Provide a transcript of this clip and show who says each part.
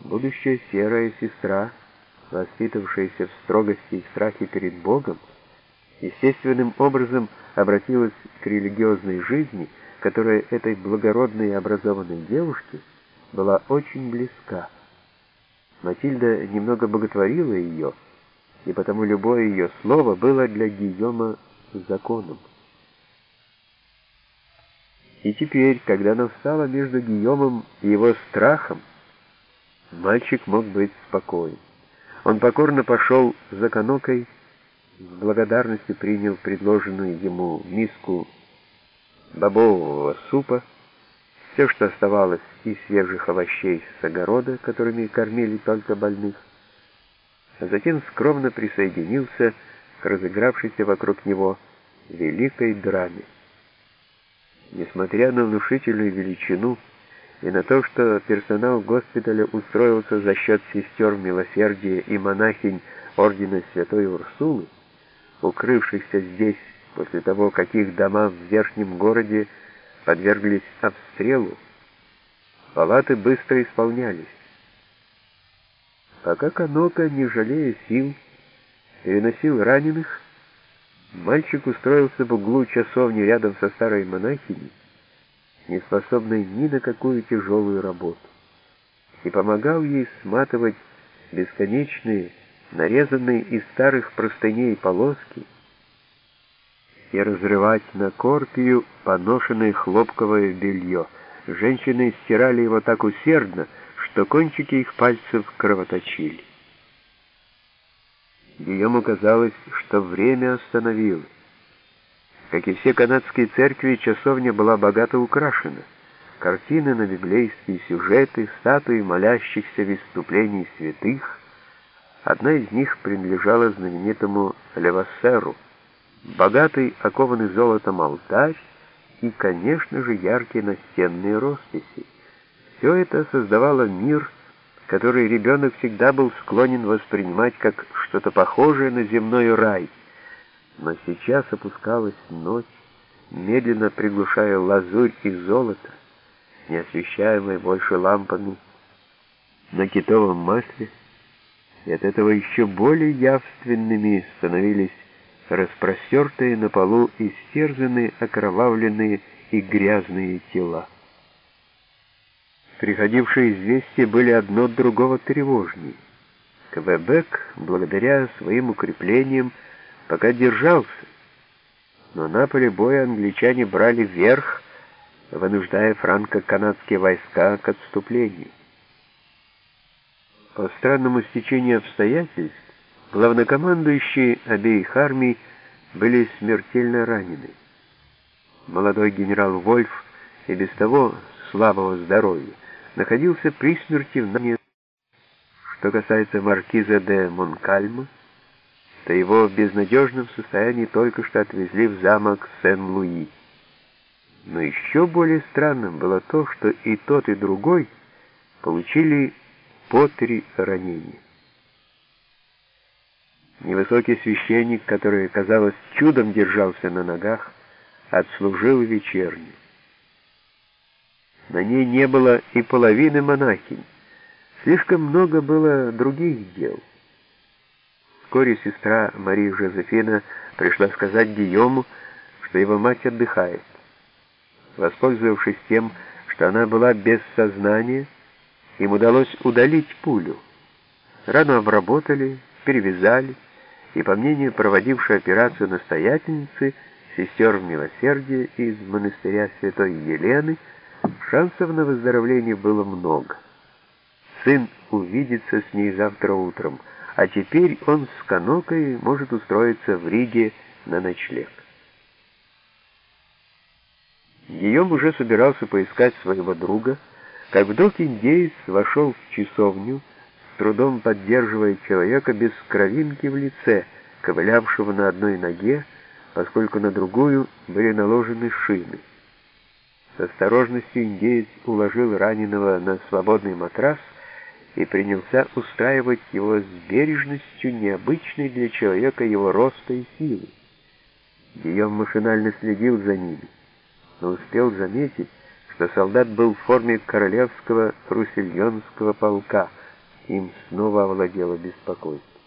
Speaker 1: Будущая серая сестра, воспитавшаяся в строгости и страхе перед Богом, естественным образом обратилась к религиозной жизни, которая этой благородной и образованной девушке была очень близка. Матильда немного боготворила ее, и потому любое ее слово было для Гийома законом. И теперь, когда она встала между Гийомом и его страхом, мальчик мог быть спокоен. Он покорно пошел за канокой, с благодарностью принял предложенную ему миску бобового супа, все, что оставалось из свежих овощей с огорода, которыми кормили только больных, а затем скромно присоединился к разыгравшейся вокруг него великой драме. Несмотря на внушительную величину и на то, что персонал госпиталя устроился за счет сестер милосердия и монахинь ордена Святой Урсулы, укрывшихся здесь после того, как их дома в верхнем городе подверглись обстрелу, палаты быстро исполнялись. Пока Канока, не жалея сил, переносил раненых, Мальчик устроился в углу часовни рядом со старой монахиней, не способной ни на какую тяжелую работу, и помогал ей сматывать бесконечные, нарезанные из старых простыней полоски и разрывать на корпию поношенное хлопковое белье. Женщины стирали его так усердно, что кончики их пальцев кровоточили. Гийому казалось, что время остановилось. Как и все канадские церкви, часовня была богато украшена. Картины на библейские сюжеты, статуи молящихся в выступлении святых. Одна из них принадлежала знаменитому Левассеру. Богатый, окованный золотом алтарь и, конечно же, яркие настенные росписи. Все это создавало мир, который ребенок всегда был склонен воспринимать как что-то похожее на земной рай. Но сейчас опускалась ночь, медленно приглушая лазурь и золото, не освещаемые больше лампами на китовом масле, и от этого еще более явственными становились распростертые на полу истерзанные, окровавленные и грязные тела. Приходившие известия были одно другого тревожнее. Квебек, благодаря своим укреплениям, пока держался, но на поле боя англичане брали верх, вынуждая франко-канадские войска к отступлению. По странному стечению обстоятельств, главнокомандующие обеих армий были смертельно ранены. Молодой генерал Вольф и без того слабого здоровья находился при смерти в Нане. Что касается маркиза де Монкальма, то его в безнадежном состоянии только что отвезли в замок Сен-Луи. Но еще более странным было то, что и тот, и другой получили по три ранения. Невысокий священник, который, казалось, чудом держался на ногах, отслужил вечернюю. На ней не было и половины монахинь. Слишком много было других дел. Вскоре сестра Мария Жозефина пришла сказать Гийому, что его мать отдыхает. Воспользовавшись тем, что она была без сознания, им удалось удалить пулю. Рану обработали, перевязали, и, по мнению проводившей операцию настоятельницы, сестер милосердия из монастыря Святой Елены, Шансов на выздоровление было много. Сын увидится с ней завтра утром, а теперь он с Канокой может устроиться в Риге на ночлег. Гийом уже собирался поискать своего друга, как вдруг индеец вошел в часовню, с трудом поддерживая человека без кровинки в лице, ковылявшего на одной ноге, поскольку на другую были наложены шины. С осторожностью индеец уложил раненого на свободный матрас и принялся устраивать его с бережностью, необычной для человека его роста и силы. Гийом машинально следил за ними, но успел заметить, что солдат был в форме королевского руссельонского полка, им снова овладело беспокойство.